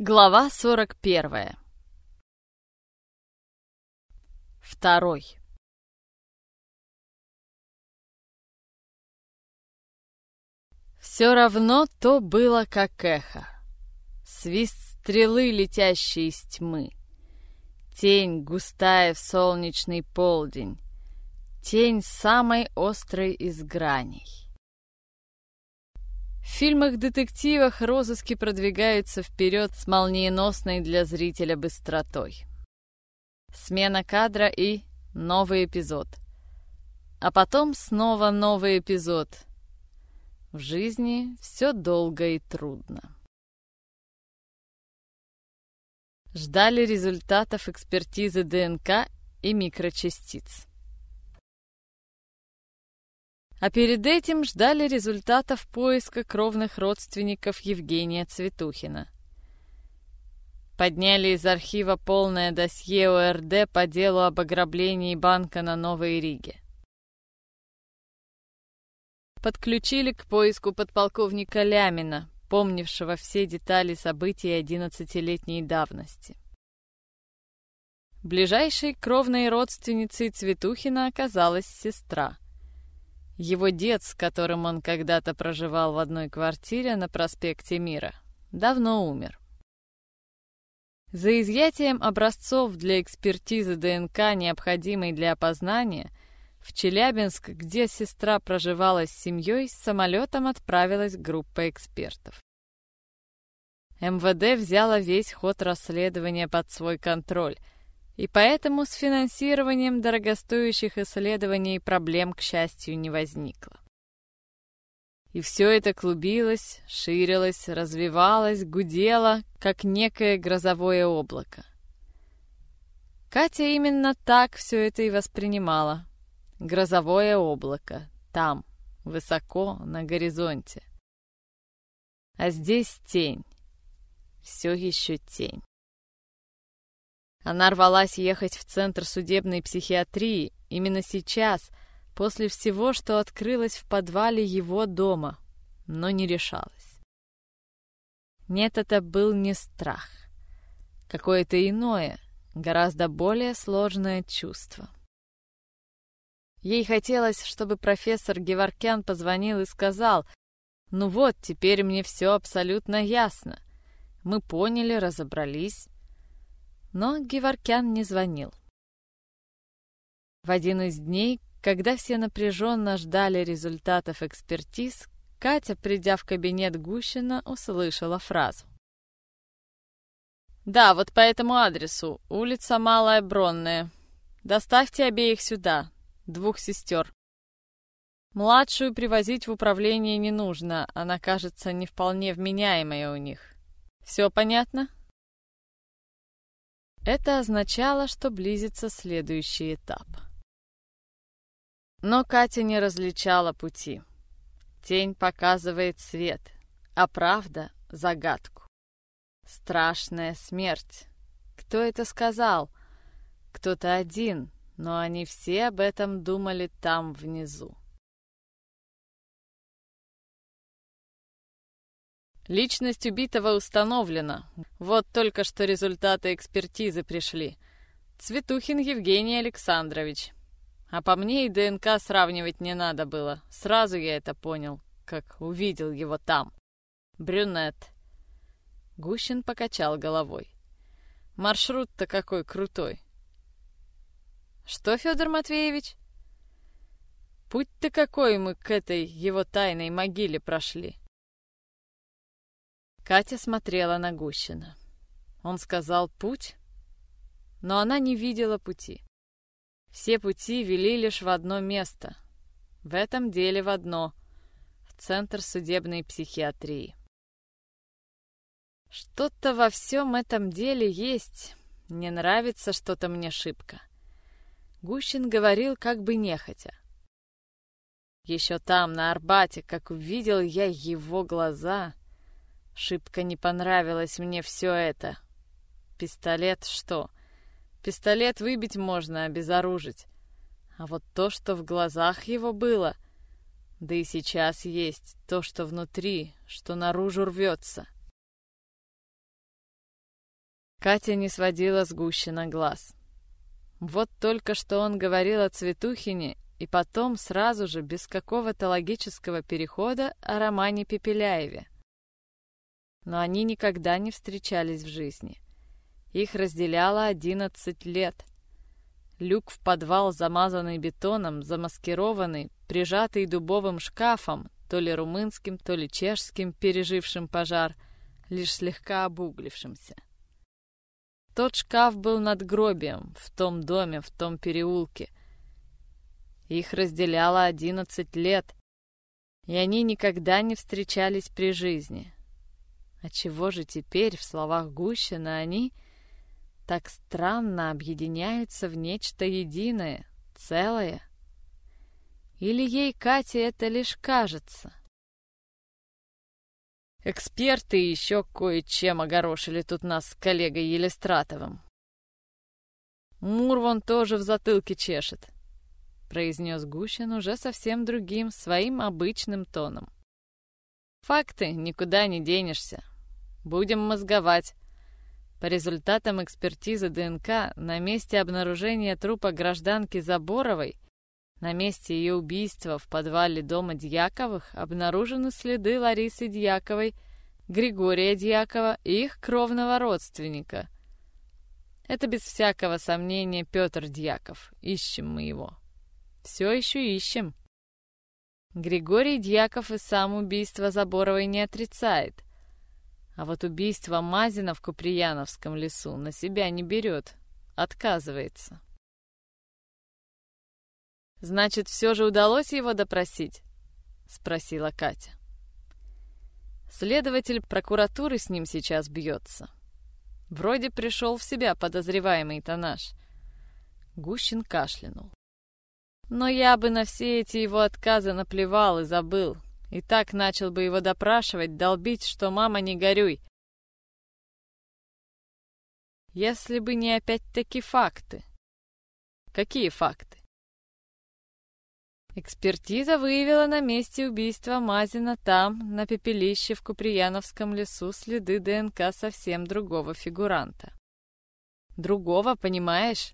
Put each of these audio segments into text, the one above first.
Глава 41. Второй. Все равно то было как эхо. Свист стрелы, летящей из тьмы. Тень, густая в солнечный полдень. Тень самой острой из граней. В фильмах-детективах розыски продвигаются вперед с молниеносной для зрителя быстротой. Смена кадра и новый эпизод. А потом снова новый эпизод. В жизни все долго и трудно. Ждали результатов экспертизы ДНК и микрочастиц. А перед этим ждали результатов поиска кровных родственников Евгения Цветухина. Подняли из архива полное досье ОРД по делу об ограблении банка на Новой Риге. Подключили к поиску подполковника Лямина, помнившего все детали событий одиннадцатилетней давности. Ближайшей кровной родственницей Цветухина оказалась сестра – его дед, с которым он когда-то проживал в одной квартире на проспекте Мира, давно умер. За изъятием образцов для экспертизы ДНК, необходимой для опознания, в Челябинск, где сестра проживала с семьей, с самолетом отправилась группа экспертов. МВД взяла весь ход расследования под свой контроль – и поэтому с финансированием дорогостоящих исследований проблем, к счастью, не возникло. И все это клубилось, ширилось, развивалось, гудело, как некое грозовое облако. Катя именно так все это и воспринимала. Грозовое облако, там, высоко, на горизонте. А здесь тень. Все еще тень. Она рвалась ехать в центр судебной психиатрии именно сейчас, после всего, что открылось в подвале его дома, но не решалась. Нет, это был не страх. Какое-то иное, гораздо более сложное чувство. Ей хотелось, чтобы профессор Геворкян позвонил и сказал, «Ну вот, теперь мне все абсолютно ясно. Мы поняли, разобрались, но Геворкян не звонил. В один из дней, когда все напряженно ждали результатов экспертиз, Катя, придя в кабинет Гущина, услышала фразу. «Да, вот по этому адресу, улица Малая Бронная. Доставьте обеих сюда, двух сестер. Младшую привозить в управление не нужно, она кажется не вполне вменяемая у них. Все понятно?» Это означало, что близится следующий этап. Но Катя не различала пути. Тень показывает свет, а правда — загадку. Страшная смерть. Кто это сказал? Кто-то один, но они все об этом думали там внизу. Личность убитого установлена. Вот только что результаты экспертизы пришли. Цветухин Евгений Александрович. А по мне и ДНК сравнивать не надо было. Сразу я это понял, как увидел его там. Брюнет. Гущин покачал головой. Маршрут-то какой крутой. Что, Федор Матвеевич? Путь-то какой мы к этой его тайной могиле прошли. Катя смотрела на Гущина. Он сказал «путь», но она не видела пути. Все пути вели лишь в одно место. В этом деле в одно — в Центр судебной психиатрии. Что-то во всем этом деле есть. Не нравится что-то мне шибко. Гущин говорил как бы нехотя. Еще там, на Арбате, как увидел я его глаза, Шибко не понравилось мне все это. Пистолет что? Пистолет выбить можно, обезоружить. А вот то, что в глазах его было, да и сейчас есть то, что внутри, что наружу рвется. Катя не сводила с Гущина глаз. Вот только что он говорил о Цветухине, и потом сразу же, без какого-то логического перехода, о романе Пепеляеве. Но они никогда не встречались в жизни. Их разделяло одиннадцать лет. Люк в подвал, замазанный бетоном, замаскированный, прижатый дубовым шкафом, то ли румынским, то ли чешским, пережившим пожар, лишь слегка обуглившимся. Тот шкаф был над гробием, в том доме, в том переулке. Их разделяло одиннадцать лет, и они никогда не встречались при жизни. А чего же теперь, в словах Гущина, они так странно объединяются в нечто единое, целое? Или ей, Кате, это лишь кажется? Эксперты еще кое-чем огорошили тут нас с коллегой Елистратовым. Мур вон тоже в затылке чешет, произнес Гущин уже совсем другим, своим обычным тоном. Факты, никуда не денешься. Будем мозговать. По результатам экспертизы ДНК на месте обнаружения трупа гражданки Заборовой на месте ее убийства в подвале дома Дьяковых обнаружены следы Ларисы Дьяковой, Григория Дьякова и их кровного родственника. Это без всякого сомнения Петр Дьяков. Ищем мы его. Все еще ищем. Григорий Дьяков и сам убийство Заборовой не отрицает. А вот убийство Мазина в Куприяновском лесу на себя не берет, отказывается. «Значит, все же удалось его допросить?» — спросила Катя. Следователь прокуратуры с ним сейчас бьется. Вроде пришел в себя подозреваемый-то наш. Гущин кашлянул. Но я бы на все эти его отказы наплевал и забыл. И так начал бы его допрашивать, долбить, что «мама, не горюй». Если бы не опять-таки факты. Какие факты? Экспертиза выявила на месте убийства Мазина там, на пепелище в Куприяновском лесу, следы ДНК совсем другого фигуранта. Другого, понимаешь?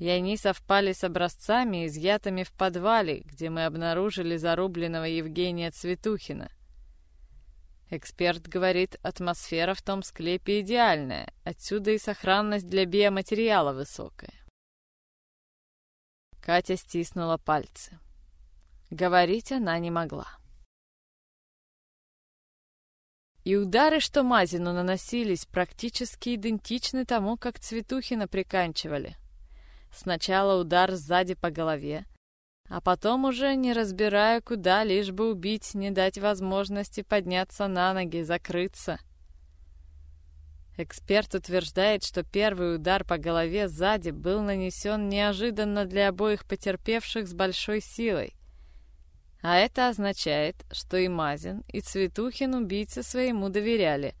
И они совпали с образцами, изъятыми в подвале, где мы обнаружили зарубленного Евгения Цветухина. Эксперт говорит, атмосфера в том склепе идеальная, отсюда и сохранность для биоматериала высокая. Катя стиснула пальцы. Говорить она не могла. И удары, что Мазину наносились, практически идентичны тому, как Цветухина приканчивали. Сначала удар сзади по голове, а потом уже, не разбирая куда, лишь бы убить, не дать возможности подняться на ноги, закрыться — Эксперт утверждает, что первый удар по голове сзади был нанесен неожиданно для обоих потерпевших с большой силой. А это означает, что и Мазин, и Цветухин убийце своему доверяли.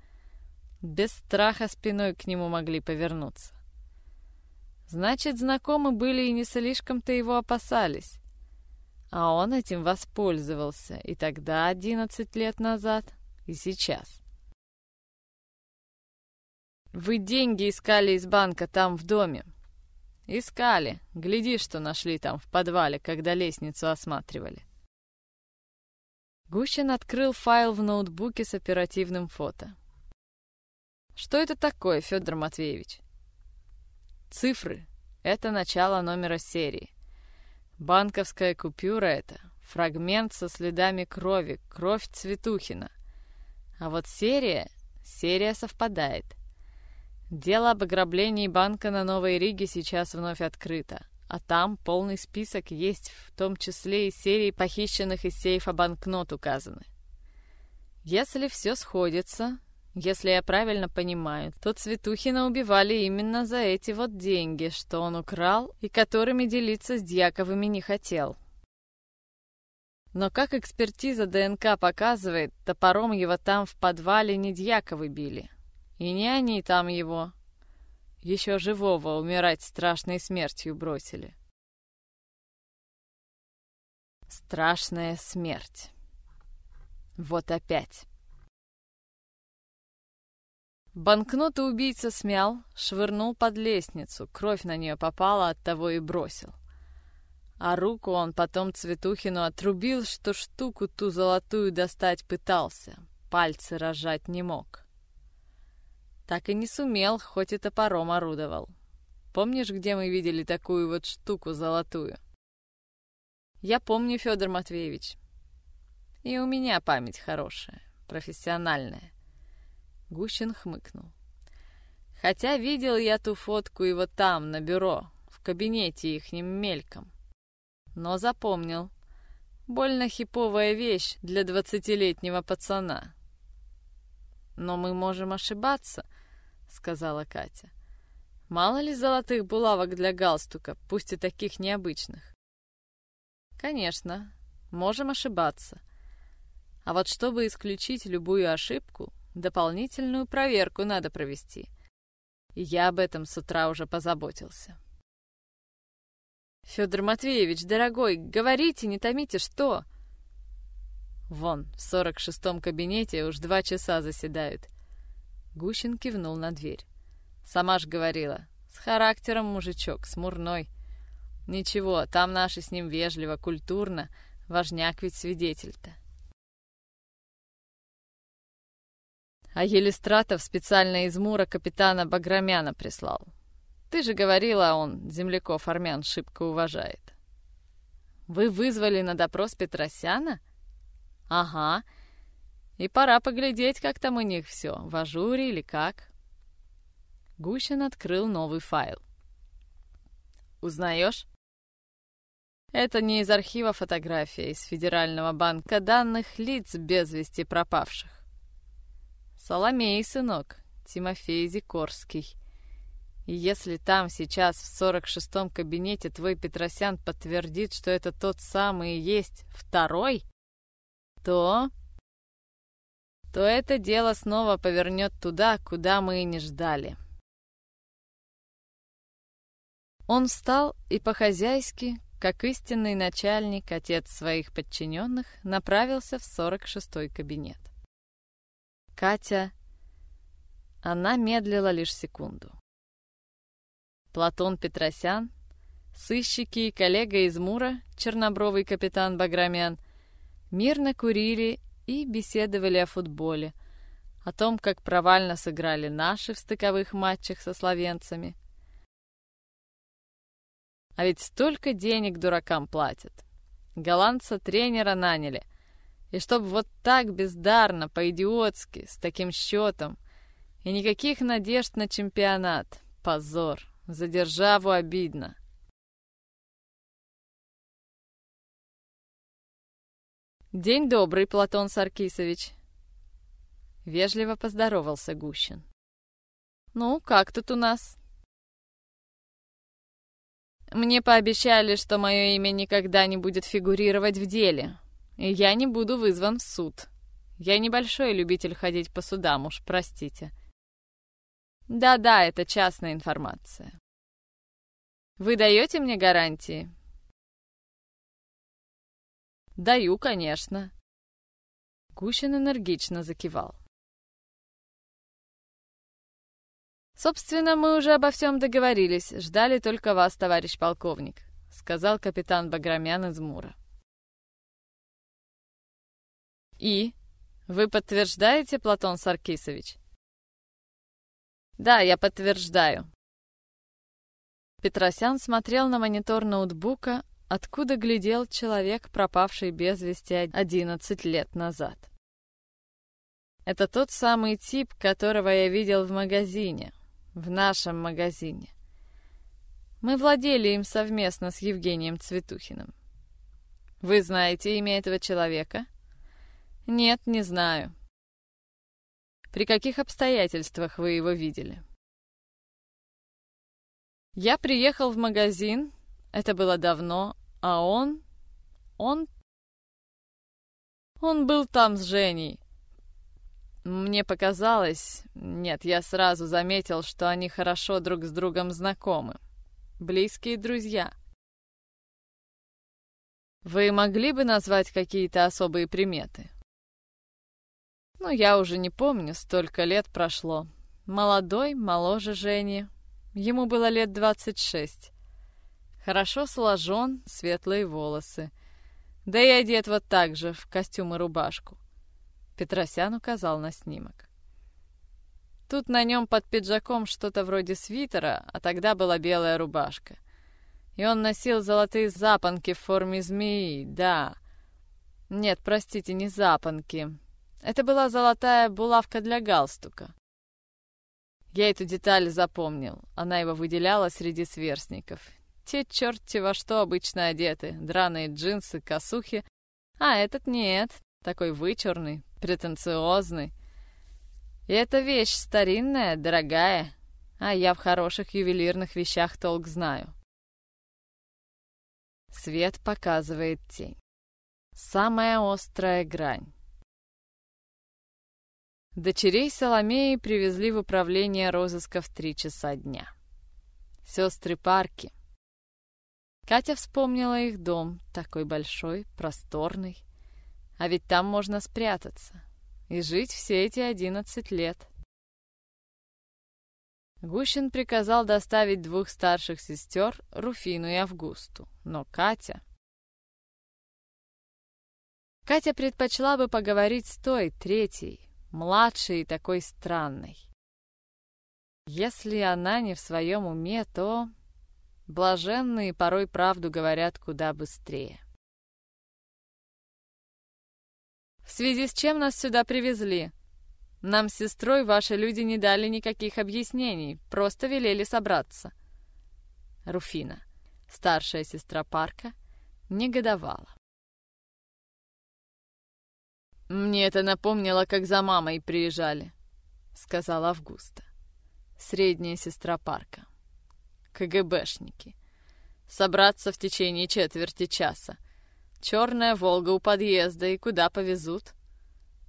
Без страха спиной к нему могли повернуться. Значит, знакомы были и не слишком-то его опасались. А он этим воспользовался и тогда, одиннадцать лет назад, и сейчас. Вы деньги искали из банка там в доме. Искали. Гляди, что нашли там в подвале, когда лестницу осматривали. Гущин открыл файл в ноутбуке с оперативным фото. Что это такое, Федор Матвеевич? Цифры. Это начало номера серии. Банковская купюра это. Фрагмент со следами крови. Кровь Цветухина. А вот серия... Серия совпадает. Дело об ограблении банка на Новой Риге сейчас вновь открыто, а там полный список есть, в том числе и серии похищенных из сейфа банкнот указаны. Если все сходится, если я правильно понимаю, то Цветухина убивали именно за эти вот деньги, что он украл и которыми делиться с Дьяковыми не хотел. Но как экспертиза ДНК показывает, топором его там в подвале не Дьяковы били, и не они там его. Еще живого умирать страшной смертью бросили. Страшная смерть. Вот опять. Банкноту убийца смял, швырнул под лестницу, кровь на нее попала, от того и бросил. А руку он потом Цветухину отрубил, что штуку ту золотую достать пытался, пальцы разжать не мог. Так и не сумел, хоть и топором орудовал. Помнишь, где мы видели такую вот штуку золотую? Я помню, Федор Матвеевич. И у меня память хорошая, профессиональная. Гущин хмыкнул. Хотя видел я ту фотку его там, на бюро, в кабинете ихним мельком. Но запомнил. Больно хиповая вещь для двадцатилетнего пацана. «Но мы можем ошибаться», — сказала Катя. «Мало ли золотых булавок для галстука, пусть и таких необычных». «Конечно, можем ошибаться. А вот чтобы исключить любую ошибку, дополнительную проверку надо провести. Я об этом с утра уже позаботился». Федор Матвеевич, дорогой, говорите, не томите, что? Вон, в сорок шестом кабинете уж два часа заседают. Гущин кивнул на дверь. Сама ж говорила, с характером мужичок, смурной. Ничего, там наши с ним вежливо, культурно, важняк ведь свидетель-то. А Елистратов специально из Мура капитана Баграмяна прислал. Ты же говорила, он земляков армян шибко уважает. Вы вызвали на допрос Петросяна? Ага. И пора поглядеть, как там у них все, в ажуре или как. Гущин открыл новый файл. Узнаешь? Это не из архива фотография из Федерального банка данных лиц без вести пропавших. Соломей, сынок, Тимофей Зикорский. И если там сейчас в 46-м кабинете твой Петросян подтвердит, что это тот самый и есть второй, то... то это дело снова повернет туда, куда мы и не ждали. Он встал и по-хозяйски, как истинный начальник, отец своих подчиненных, направился в 46-й кабинет. Катя... Она медлила лишь секунду. Платон Петросян, сыщики и коллега из Мура, чернобровый капитан Баграмян, мирно курили и беседовали о футболе, о том, как провально сыграли наши в стыковых матчах со словенцами. А ведь столько денег дуракам платят. Голландца тренера наняли. И чтоб вот так бездарно, по-идиотски, с таким счетом, и никаких надежд на чемпионат. Позор. За державу обидно. «День добрый, Платон Саркисович!» Вежливо поздоровался Гущин. «Ну, как тут у нас?» «Мне пообещали, что мое имя никогда не будет фигурировать в деле, я не буду вызван в суд. Я небольшой любитель ходить по судам, уж простите. Да-да, это частная информация. Вы даете мне гарантии? Даю, конечно. Гущин энергично закивал. «Собственно, мы уже обо всем договорились, ждали только вас, товарищ полковник», — сказал капитан Баграмян из Мура. «И? Вы подтверждаете, Платон Саркисович?» Да, я подтверждаю. Петросян смотрел на монитор ноутбука, откуда глядел человек, пропавший без вести 11 лет назад. Это тот самый тип, которого я видел в магазине, в нашем магазине. Мы владели им совместно с Евгением Цветухиным. Вы знаете имя этого человека? Нет, не знаю. При каких обстоятельствах вы его видели? Я приехал в магазин, это было давно, а он... Он... Он был там с Женей. Мне показалось... Нет, я сразу заметил, что они хорошо друг с другом знакомы. Близкие друзья. Вы могли бы назвать какие-то особые приметы? Ну, я уже не помню, столько лет прошло. Молодой, моложе Жени. Ему было лет двадцать шесть. Хорошо сложен, светлые волосы. Да и одет вот так же, в костюм и рубашку. Петросян указал на снимок. Тут на нем под пиджаком что-то вроде свитера, а тогда была белая рубашка. И он носил золотые запонки в форме змеи, да. Нет, простите, не запонки. Это была золотая булавка для галстука. Я эту деталь запомнил. Она его выделяла среди сверстников. Те черти во что обычно одеты. Драные джинсы, косухи. А этот нет. Такой вычурный, претенциозный. И эта вещь старинная, дорогая, а я в хороших ювелирных вещах толк знаю. Свет показывает тень. Самая острая грань. Дочерей Соломеи привезли в управление розыска в три часа дня. Сестры Парки. Катя вспомнила их дом, такой большой, просторный. А ведь там можно спрятаться и жить все эти одиннадцать лет. Гущин приказал доставить двух старших сестер, Руфину и Августу, но Катя... Катя предпочла бы поговорить с той, третьей, младшей и такой странной. Если она не в своем уме, то блаженные порой правду говорят куда быстрее. В связи с чем нас сюда привезли? Нам с сестрой ваши люди не дали никаких объяснений, просто велели собраться. Руфина, старшая сестра Парка, негодовала. «Мне это напомнило, как за мамой приезжали», — сказала Августа. Средняя сестра Парка. КГБшники. Собраться в течение четверти часа — Черная Волга у подъезда, и куда повезут?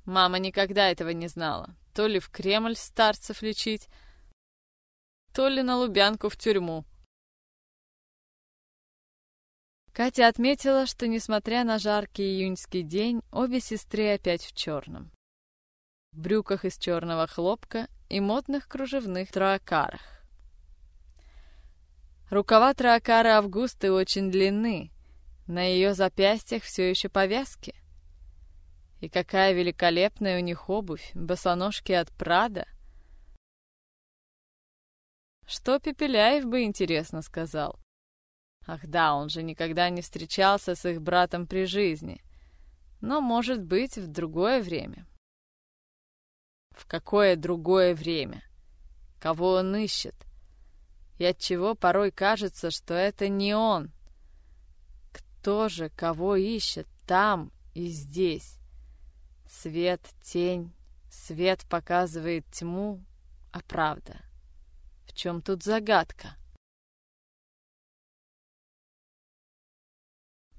Мама никогда этого не знала. То ли в Кремль старцев лечить, то ли на Лубянку в тюрьму. Катя отметила, что, несмотря на жаркий июньский день, обе сестры опять в черном. В брюках из черного хлопка и модных кружевных троакарах. Рукава троакара Августы очень длинны, на ее запястьях все еще повязки. И какая великолепная у них обувь, босоножки от Прада. Что Пепеляев бы интересно сказал. Ах да, он же никогда не встречался с их братом при жизни. Но, может быть, в другое время. В какое другое время? Кого он ищет? И от чего порой кажется, что это не он — кто же кого ищет там и здесь? Свет, тень, свет показывает тьму, а правда. В чем тут загадка?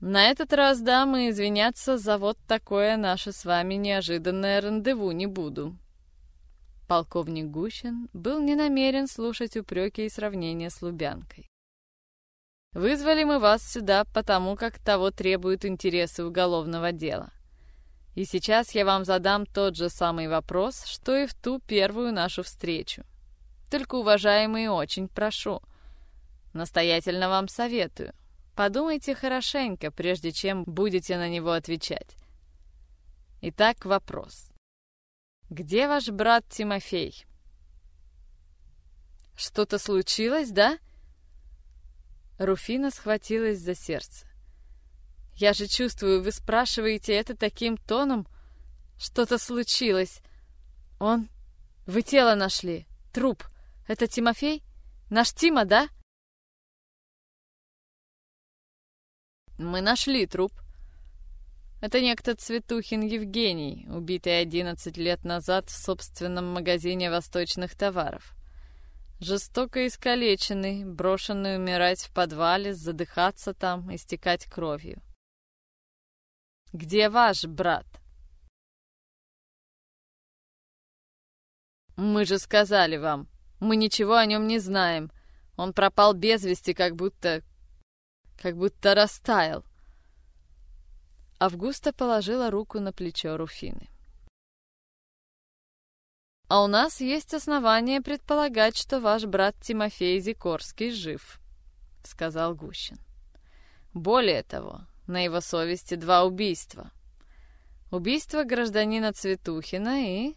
На этот раз, дамы, извиняться за вот такое наше с вами неожиданное рандеву не буду. Полковник Гущин был не намерен слушать упреки и сравнения с Лубянкой. Вызвали мы вас сюда, потому как того требуют интересы уголовного дела. И сейчас я вам задам тот же самый вопрос, что и в ту первую нашу встречу. Только, уважаемые, очень прошу, настоятельно вам советую, подумайте хорошенько, прежде чем будете на него отвечать. Итак, вопрос. Где ваш брат Тимофей? Что-то случилось, да? — Руфина схватилась за сердце. «Я же чувствую, вы спрашиваете это таким тоном. Что-то случилось. Он... Вы тело нашли. Труп. Это Тимофей? Наш Тима, да?» «Мы нашли труп. Это некто Цветухин Евгений, убитый 11 лет назад в собственном магазине восточных товаров жестоко искалеченный, брошенный умирать в подвале, задыхаться там, истекать кровью. «Где ваш брат?» «Мы же сказали вам, мы ничего о нем не знаем. Он пропал без вести, как будто... как будто растаял». Августа положила руку на плечо Руфины. А у нас есть основания предполагать, что ваш брат Тимофей Зикорский жив, сказал Гущин. Более того, на его совести два убийства. Убийство гражданина Цветухина и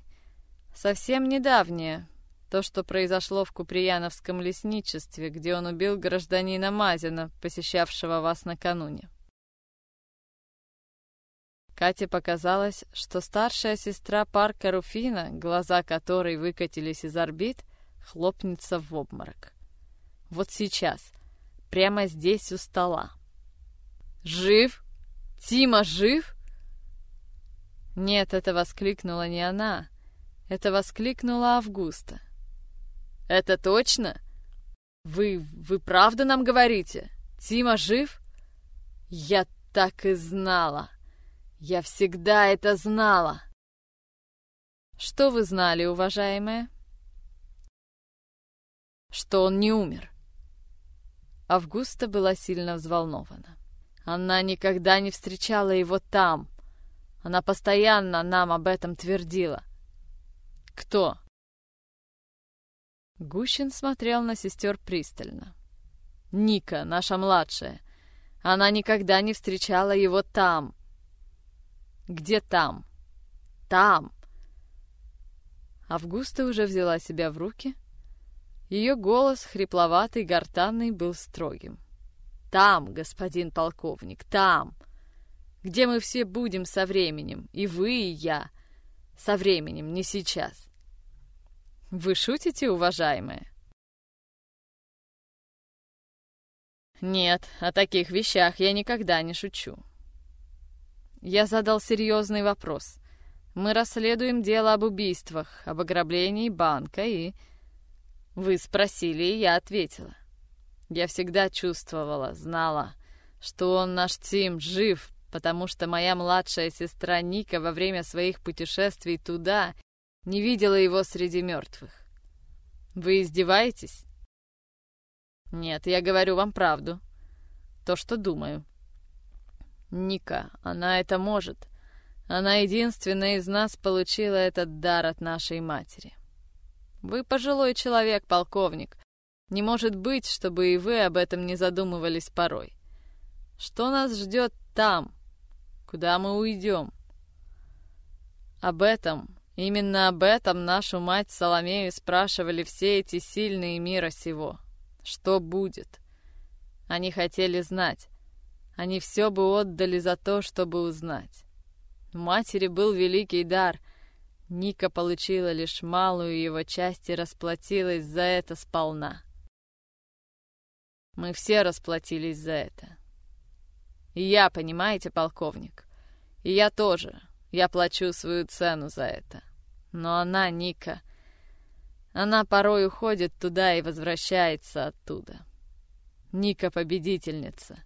совсем недавнее, то, что произошло в Куприяновском лесничестве, где он убил гражданина Мазина, посещавшего вас накануне. Кате показалось, что старшая сестра Парка Руфина, глаза которой выкатились из орбит, хлопнется в обморок. Вот сейчас, прямо здесь у стола. «Жив? Тима жив?» Нет, это воскликнула не она. Это воскликнула Августа. «Это точно? Вы... вы правда нам говорите? Тима жив?» «Я так и знала! Я всегда это знала!» «Что вы знали, уважаемая?» «Что он не умер». Августа была сильно взволнована. Она никогда не встречала его там. Она постоянно нам об этом твердила. «Кто?» Гущин смотрел на сестер пристально. «Ника, наша младшая. Она никогда не встречала его там». «Где там?» «Там!» Августа уже взяла себя в руки. Ее голос, хрипловатый, гортанный, был строгим. «Там, господин полковник, там! Где мы все будем со временем, и вы, и я. Со временем, не сейчас. Вы шутите, уважаемые? Нет, о таких вещах я никогда не шучу. Я задал серьезный вопрос. Мы расследуем дело об убийствах, об ограблении банка и... Вы спросили, и я ответила. Я всегда чувствовала, знала, что он наш Тим жив, потому что моя младшая сестра Ника во время своих путешествий туда не видела его среди мертвых. Вы издеваетесь? Нет, я говорю вам правду. То, что думаю. Ника, она это может. Она единственная из нас получила этот дар от нашей матери. Вы пожилой человек, полковник. Не может быть, чтобы и вы об этом не задумывались порой. Что нас ждет там? Куда мы уйдем? Об этом Именно об этом нашу мать Соломею спрашивали все эти сильные мира сего. Что будет? Они хотели знать. Они все бы отдали за то, чтобы узнать. У матери был великий дар. Ника получила лишь малую его часть и расплатилась за это сполна. Мы все расплатились за это. И я, понимаете, полковник? И я тоже. Я плачу свою цену за это. Но она, Ника, она порой уходит туда и возвращается оттуда. Ника победительница.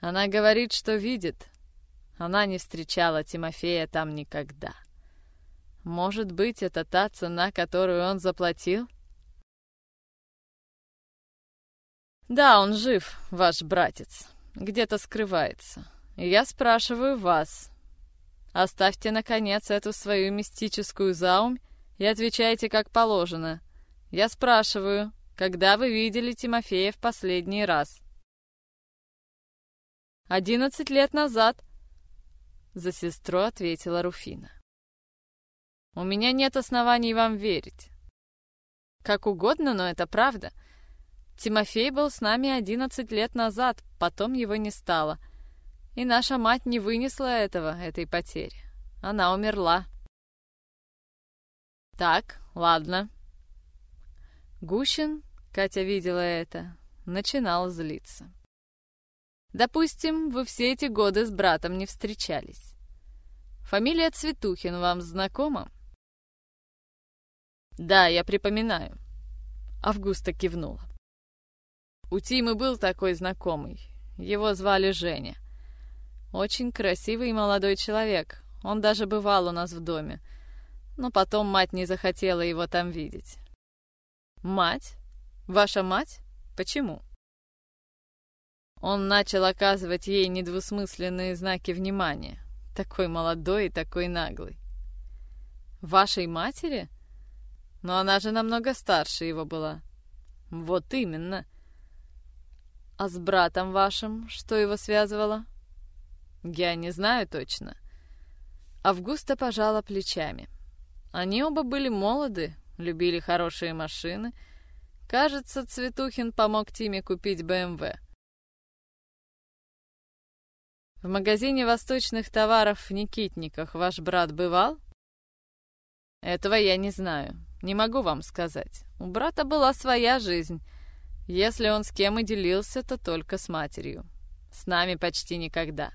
Она говорит, что видит. Она не встречала Тимофея там никогда. Может быть, это та цена, которую он заплатил? Да, он жив, ваш братец. Где-то скрывается. И я спрашиваю вас, Оставьте, наконец, эту свою мистическую заумь и отвечайте как положено. Я спрашиваю, когда вы видели Тимофея в последний раз? «Одиннадцать лет назад», — за сестру ответила Руфина. «У меня нет оснований вам верить. Как угодно, но это правда. Тимофей был с нами одиннадцать лет назад, потом его не стало — и наша мать не вынесла этого, этой потери. Она умерла. Так, ладно. Гущин, Катя видела это, начинал злиться. Допустим, вы все эти годы с братом не встречались. Фамилия Цветухин вам знакома? Да, я припоминаю. Августа кивнула. У Тимы был такой знакомый. Его звали Женя. Очень красивый и молодой человек. Он даже бывал у нас в доме. Но потом мать не захотела его там видеть. Мать? Ваша мать? Почему? Он начал оказывать ей недвусмысленные знаки внимания. Такой молодой и такой наглый. Вашей матери? Но она же намного старше его была. Вот именно. А с братом вашим что его связывало? Я не знаю точно. Августа пожала плечами. Они оба были молоды, любили хорошие машины. Кажется, Цветухин помог Тиме купить БМВ. В магазине восточных товаров в Никитниках ваш брат бывал? Этого я не знаю. Не могу вам сказать. У брата была своя жизнь. Если он с кем и делился, то только с матерью. С нами почти никогда.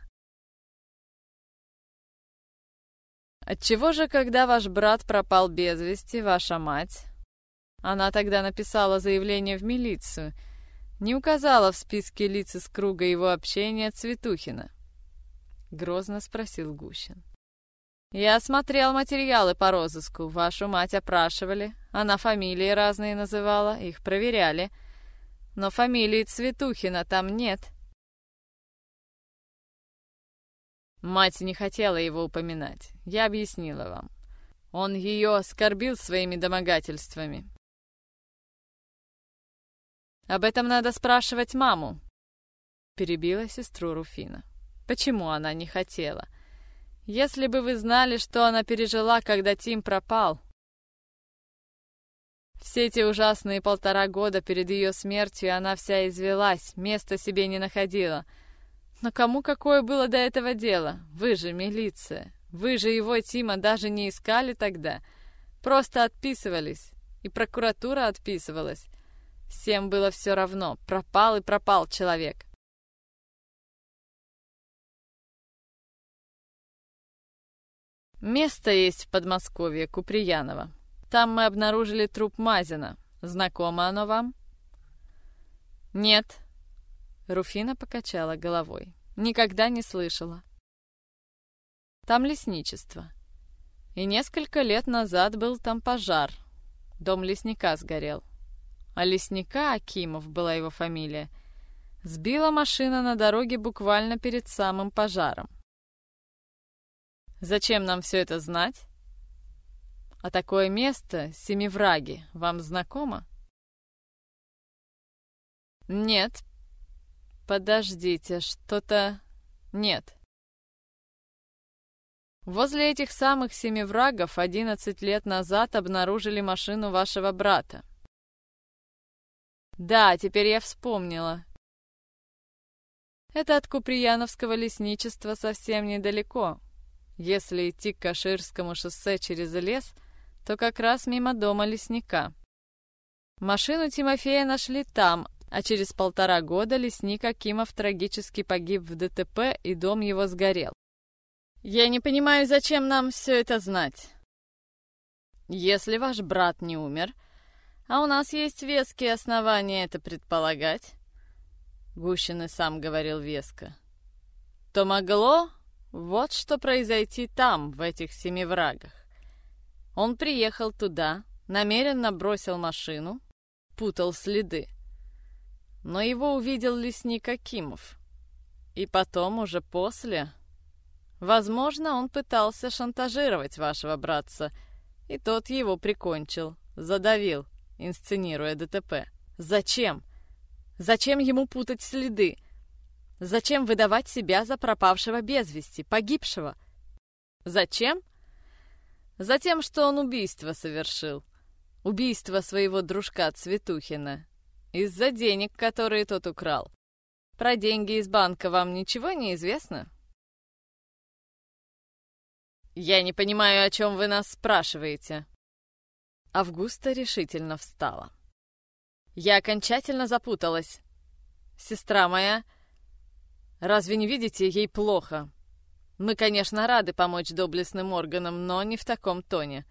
Отчего же, когда ваш брат пропал без вести, ваша мать... Она тогда написала заявление в милицию, не указала в списке лиц из круга его общения Цветухина. Грозно спросил Гущин. «Я смотрел материалы по розыску. Вашу мать опрашивали. Она фамилии разные называла, их проверяли. Но фамилии Цветухина там нет». Мать не хотела его упоминать. Я объяснила вам. Он ее оскорбил своими домогательствами. «Об этом надо спрашивать маму», — перебила сестру Руфина. «Почему она не хотела?» Если бы вы знали, что она пережила, когда Тим пропал. Все эти ужасные полтора года перед ее смертью она вся извелась, места себе не находила. Но кому какое было до этого дело? Вы же милиция. Вы же его, Тима, даже не искали тогда. Просто отписывались. И прокуратура отписывалась. Всем было все равно. Пропал и пропал человек. Место есть в Подмосковье, Куприяново. Там мы обнаружили труп Мазина. Знакомо оно вам? Нет. Руфина покачала головой. Никогда не слышала. Там лесничество. И несколько лет назад был там пожар. Дом лесника сгорел. А лесника, Акимов была его фамилия, сбила машина на дороге буквально перед самым пожаром. Зачем нам все это знать? А такое место, Семивраги, вам знакомо? Нет. Подождите, что-то... Нет. Возле этих самых Семиврагов 11 лет назад обнаружили машину вашего брата. Да, теперь я вспомнила. Это от Куприяновского лесничества совсем недалеко. Если идти к Каширскому шоссе через лес, то как раз мимо дома лесника. Машину Тимофея нашли там, а через полтора года лесник Акимов трагически погиб в ДТП, и дом его сгорел. Я не понимаю, зачем нам все это знать. Если ваш брат не умер, а у нас есть веские основания это предполагать, Гущин и сам говорил веско, то могло вот что произойти там, в этих семи врагах. Он приехал туда, намеренно бросил машину, путал следы. Но его увидел лесник Акимов. И потом, уже после... Возможно, он пытался шантажировать вашего братца, и тот его прикончил, задавил, инсценируя ДТП. Зачем? Зачем ему путать следы? Зачем выдавать себя за пропавшего без вести, погибшего? Зачем? Затем, что он убийство совершил. Убийство своего дружка Цветухина. Из-за денег, которые тот украл. Про деньги из банка вам ничего не известно? Я не понимаю, о чем вы нас спрашиваете. Августа решительно встала. Я окончательно запуталась. Сестра моя Разве не видите, ей плохо? Мы, конечно, рады помочь доблестным органам, но не в таком тоне.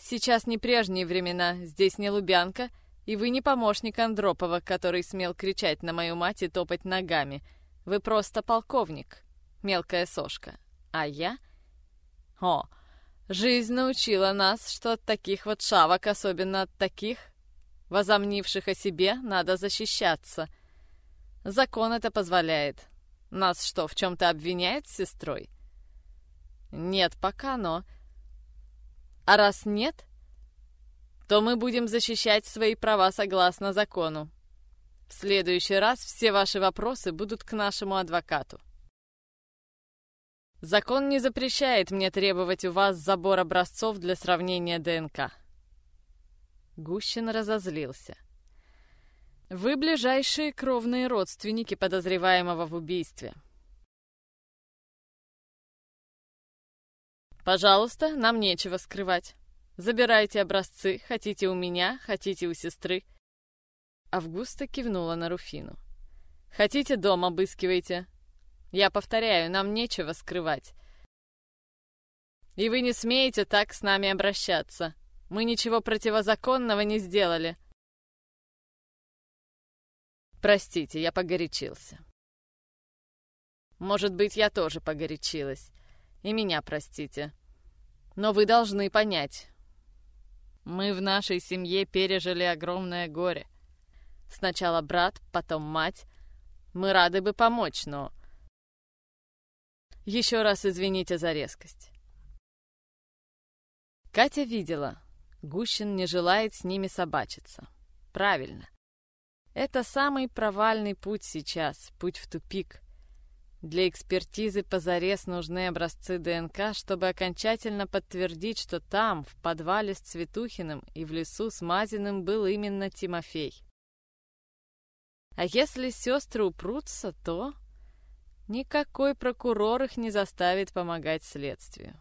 Сейчас не прежние времена, здесь не Лубянка, и вы не помощник Андропова, который смел кричать на мою мать и топать ногами. Вы просто полковник, мелкая сошка. А я? О, жизнь научила нас, что от таких вот шавок, особенно от таких, возомнивших о себе, надо защищаться. Закон это позволяет. Нас что, в чем-то обвиняют с сестрой? Нет, пока, но... А раз нет, то мы будем защищать свои права согласно закону. В следующий раз все ваши вопросы будут к нашему адвокату. Закон не запрещает мне требовать у вас забор образцов для сравнения ДНК. Гущин разозлился. Вы ближайшие кровные родственники подозреваемого в убийстве. Пожалуйста, нам нечего скрывать. Забирайте образцы, хотите у меня, хотите у сестры. Августа кивнула на Руфину. Хотите, дом обыскивайте. Я повторяю, нам нечего скрывать. И вы не смеете так с нами обращаться. Мы ничего противозаконного не сделали. Простите, я погорячился. Может быть, я тоже погорячилась. И меня простите. Но вы должны понять. Мы в нашей семье пережили огромное горе. Сначала брат, потом мать. Мы рады бы помочь, но... Еще раз извините за резкость. Катя видела. Гущин не желает с ними собачиться. Правильно. Это самый провальный путь сейчас, путь в тупик. Для экспертизы позарез нужны образцы ДНК, чтобы окончательно подтвердить, что там, в подвале с Цветухиным и в лесу с Мазиным был именно Тимофей. А если сестры упрутся, то никакой прокурор их не заставит помогать следствию.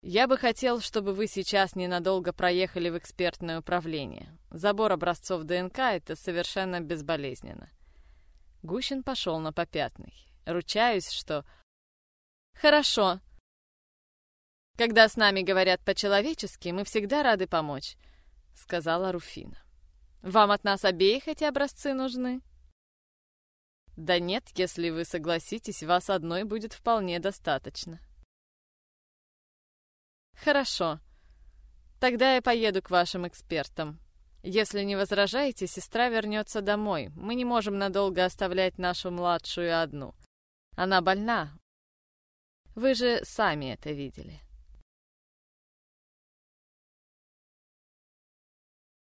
Я бы хотел, чтобы вы сейчас ненадолго проехали в экспертное управление. Забор образцов ДНК — это совершенно безболезненно. Гущин пошел на попятный. Ручаюсь, что... Хорошо. Когда с нами говорят по-человечески, мы всегда рады помочь, сказала Руфина. Вам от нас обеих эти образцы нужны? Да нет, если вы согласитесь, вас одной будет вполне достаточно. Хорошо. Тогда я поеду к вашим экспертам. Если не возражаете, сестра вернется домой. Мы не можем надолго оставлять нашу младшую одну. Она больна. Вы же сами это видели.